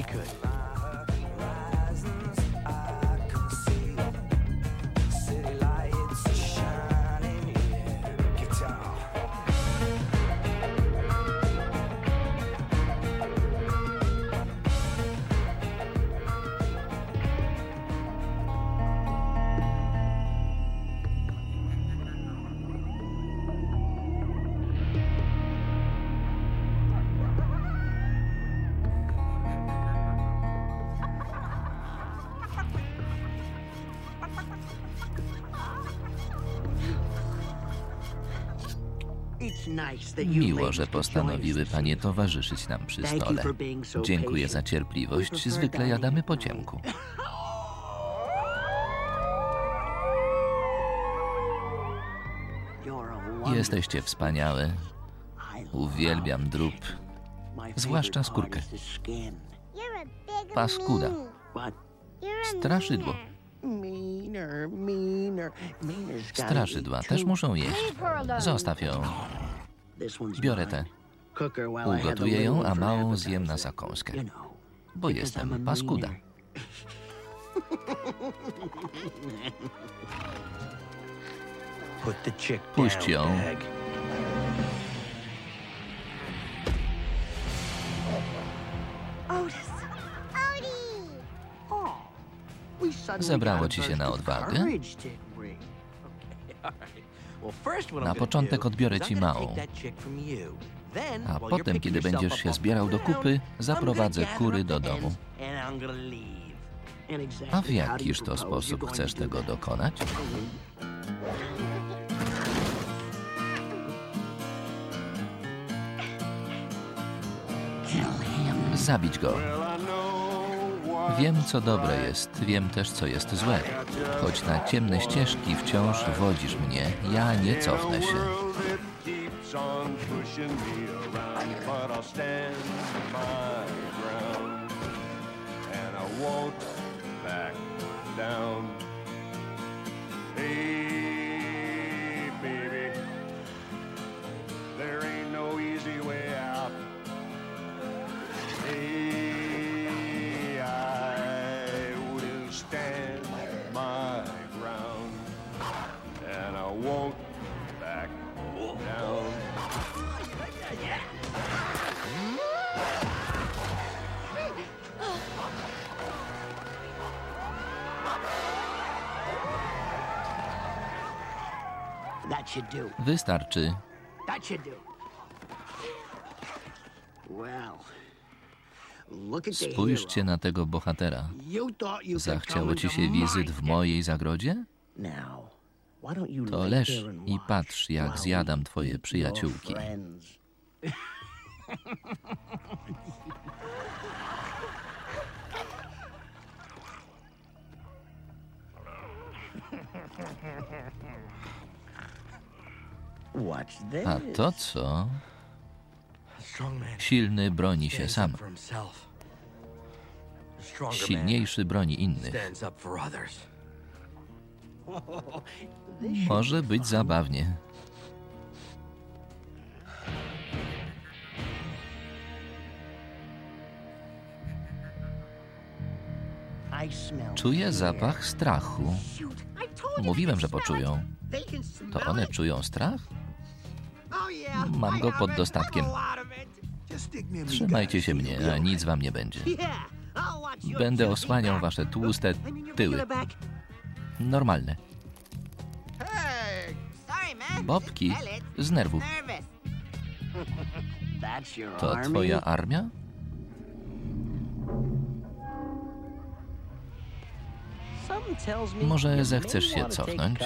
Miło, że postanowiły panie towarzyszyć nam przy stole. Dziękuję za cierpliwość. Zwykle jadamy po ciemku. Jesteście wspaniałe. Uwielbiam drób. Zwłaszcza skórkę. Paskuda. Straszydło. Straszydła też muszą jeść. Zostaw ją. Biorę tę. Ugotuję ją, a małą zjem na zakąskę. Bo jestem paskuda. Puść ją. Zebrało ci się na odwagę? Na początek odbiorę ci małą. A potem, kiedy będziesz się zbierał do kupy, zaprowadzę kury do domu. A w jakiż to sposób chcesz tego dokonać? Zabić go. Wiem, co dobre jest, wiem też, co jest złe. Choć na ciemne ścieżki wciąż wodzisz mnie, ja nie cofnę się. Keeps Wystarczy. Spójrzcie na tego bohatera. Zachciało ci się wizyt w mojej zagrodzie? To leż i patrz, jak zjadam twoje przyjaciółki. A to co? Silny broni się sam. Silniejszy broni innych. Może być zabawnie. Czuję zapach strachu. Mówiłem, że poczują. To one czują strach? Mam go pod dostatkiem. Trzymajcie się mnie, a nic wam nie będzie. Będę osłaniał wasze tłuste tyły. Normalne. Bobki z nerwów. To twoja armia? Może zechcesz się cofnąć?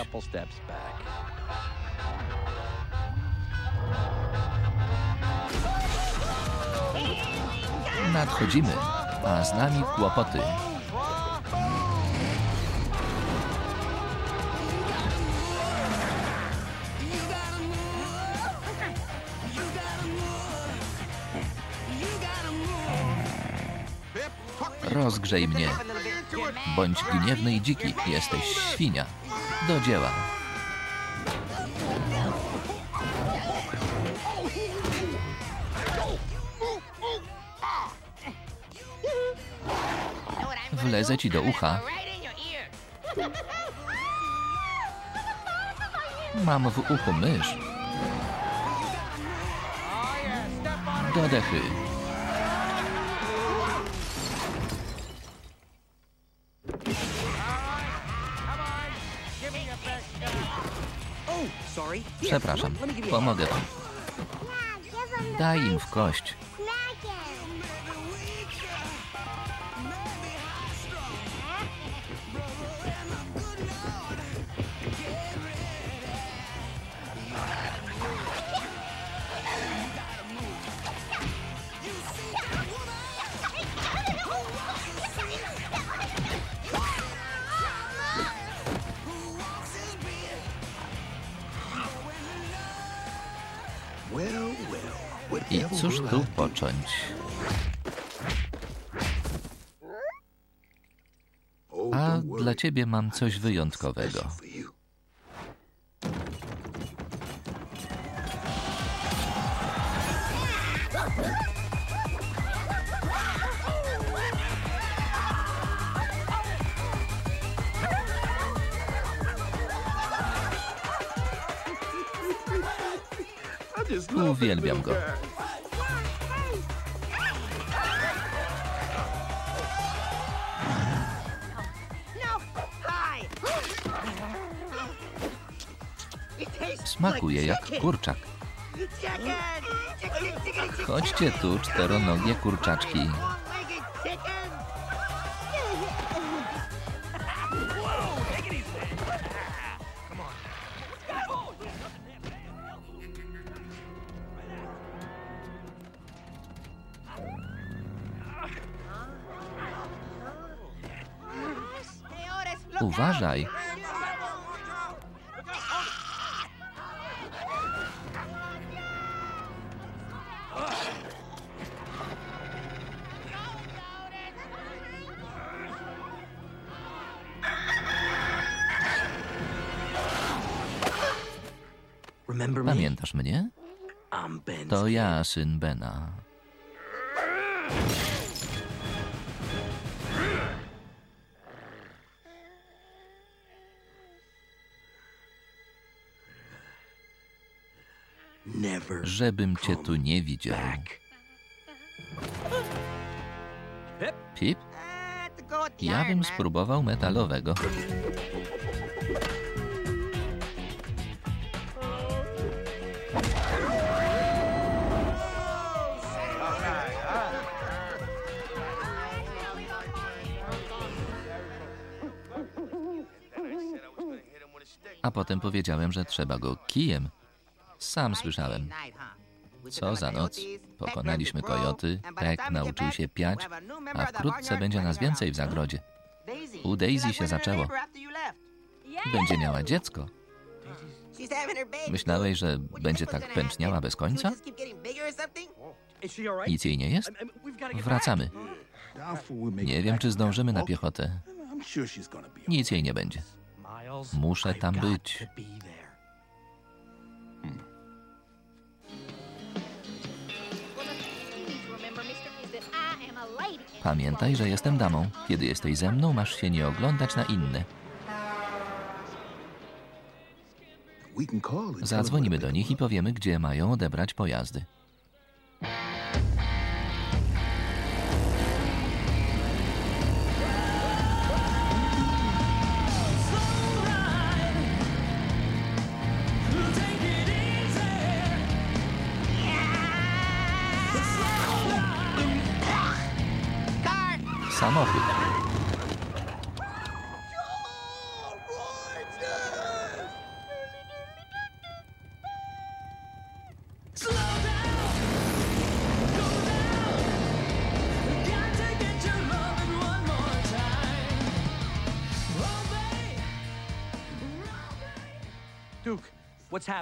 Nadchodzimy, a z nami kłopoty. Rozgrzej mnie. Bądź gniewny i dziki, jesteś świnia. Do dzieła. Wlezę ci do ucha. Mam w uchu mysz. Do dechy. Oh. Przepraszam, pomogę wam. Daj im w kość. Ciebie mam coś wyjątkowego. Uwielbiam go. Smakuje jak kurczak. Chodźcie tu, czteronogie kurczaczki. To ja, syn Bena. Żebym cię tu nie widział. Pip? Ja bym spróbował metalowego. A potem powiedziałem, że trzeba go kijem. Sam słyszałem. Co za noc. Pokonaliśmy kojoty, Peck nauczył się piać, a wkrótce będzie nas więcej w zagrodzie. U Daisy się zaczęło. Będzie miała dziecko. Myślałeś, że będzie tak pęczniała bez końca? Nic jej nie jest? Wracamy. Nie wiem, czy zdążymy na piechotę. Nic jej nie będzie. Muszę tam być. Pamiętaj, że jestem damą. Kiedy jesteś ze mną, masz się nie oglądać na inne. Zadzwonimy do nich i powiemy, gdzie mają odebrać pojazdy.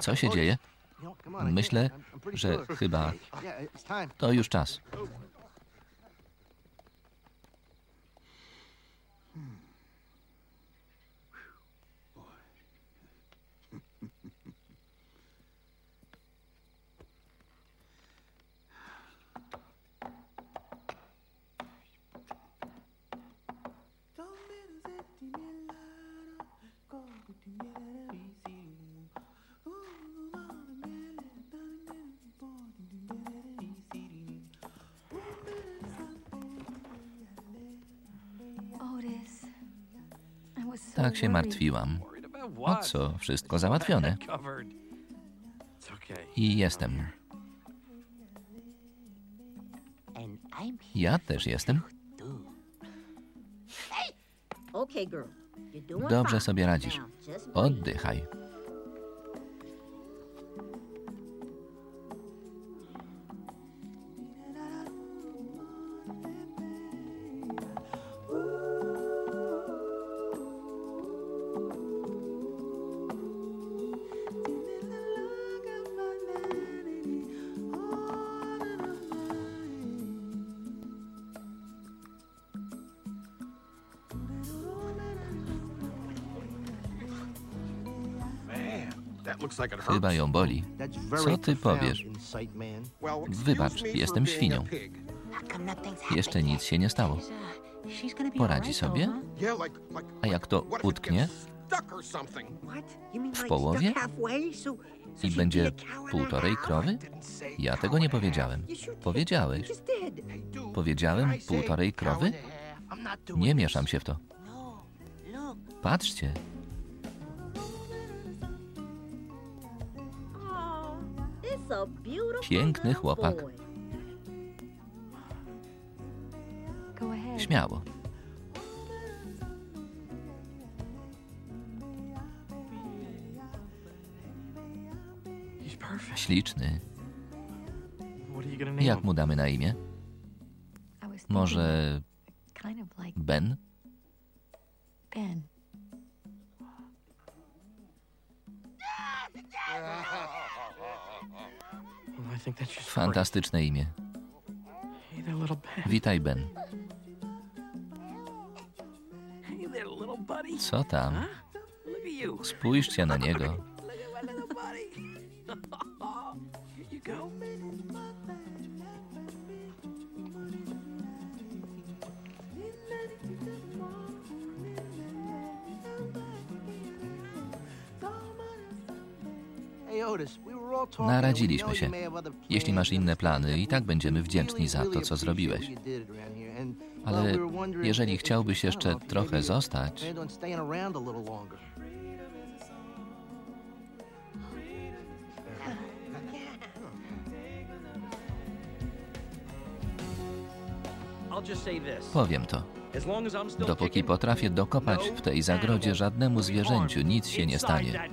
Co się dzieje? Myślę, że chyba to już czas. Się martwiłam. O co? Wszystko załatwione. I jestem. Ja też jestem. Dobrze sobie radzisz. Oddychaj. Chyba ją boli. Co ty powiesz? Wybacz, jestem świnią. Jeszcze nic się nie stało. Poradzi sobie? A jak to utknie W połowie? i będzie półtorej krowy? Ja tego nie powiedziałem. Powiedziałeś. Powiedziałem półtorej krowy? Nie mieszam się w to. Patrzcie, Piękny chłopak. boy. Go ahead. śmiało. Śliczny. Jak mu damy na imię? Może Ben? Ben. Fantastyczne imię. Witaj, Ben. Co tam? Spójrzcie na niego. Naradziliśmy się. Jeśli masz inne plany, i tak będziemy wdzięczni za to, co zrobiłeś. Ale jeżeli chciałbyś jeszcze trochę zostać, powiem to. Dopóki potrafię dokopać w tej zagrodzie, żadnemu zwierzęciu nic się nie stanie.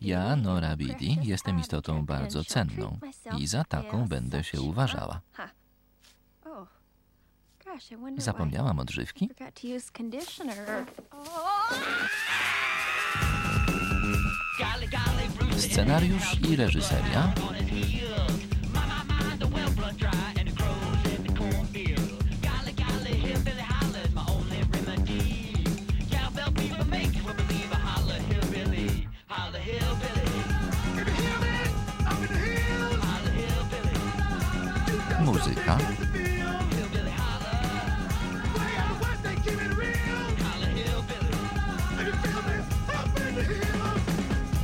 Ja, Nora Bidi, jestem istotą bardzo cenną i za taką będę się uważała. Zapomniałam odżywki? Scenariusz i reżyseria muzyka.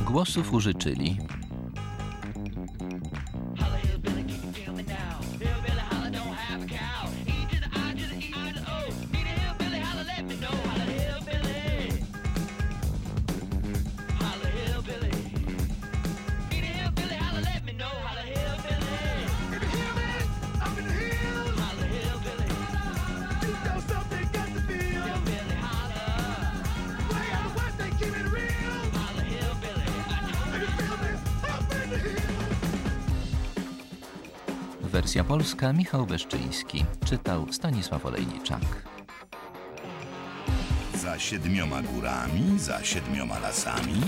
Głosów użyczyli polska Michał Beszczyński. Czytał Stanisław Olejniczak. Za siedmioma górami, za siedmioma lasami.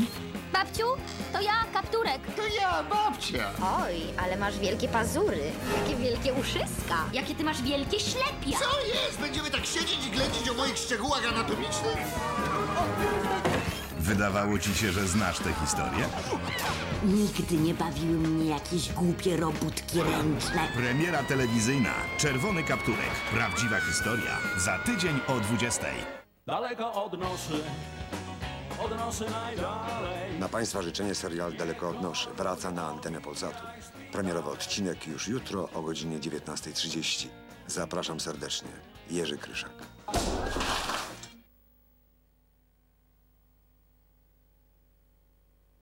Babciu, to ja, kapturek. To ja, babcia. Oj, ale masz wielkie pazury. Jakie wielkie uszyska. Jakie ty masz wielkie ślepia. Co jest? Będziemy tak siedzieć i ględzić o moich szczegółach anatomicznych? Wydawało ci się, że znasz tę historię? Nigdy nie bawiły mnie jakieś głupie robótki ręczne. Premiera telewizyjna. Czerwony kapturek. Prawdziwa historia. Za tydzień o 20. Daleko odnoszy, odnoszy najdalej. Na Państwa życzenie serial Daleko odnoszę wraca na antenę Polsatu. Premierowy odcinek już jutro o godzinie 19.30. Zapraszam serdecznie. Jerzy Kryszak.